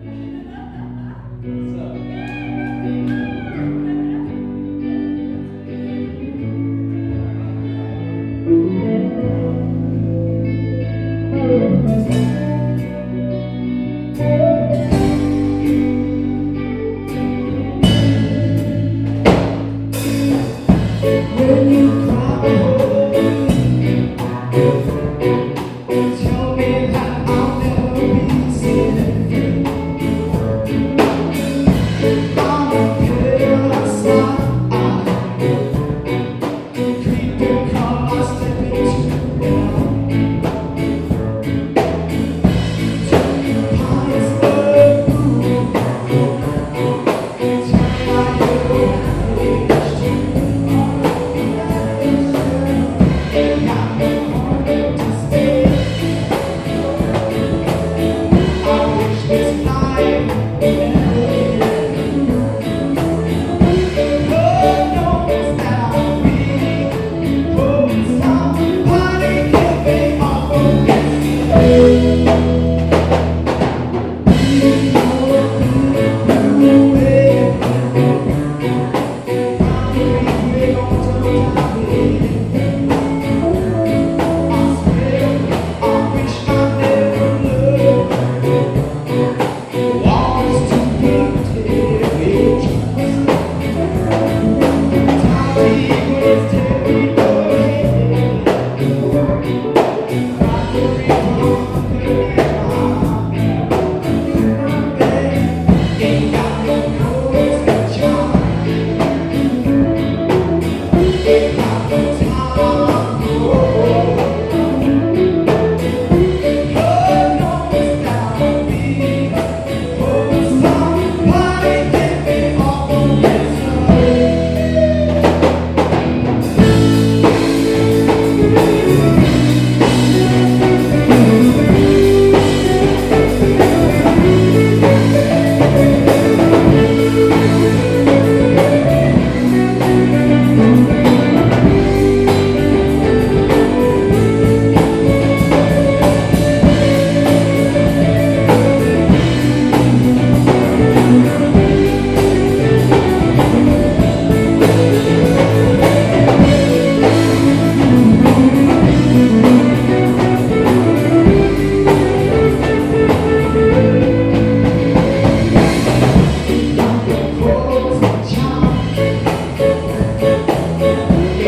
It's not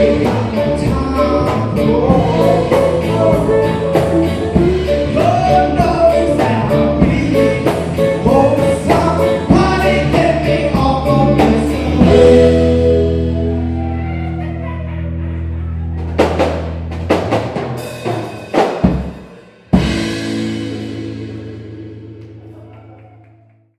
Yeah.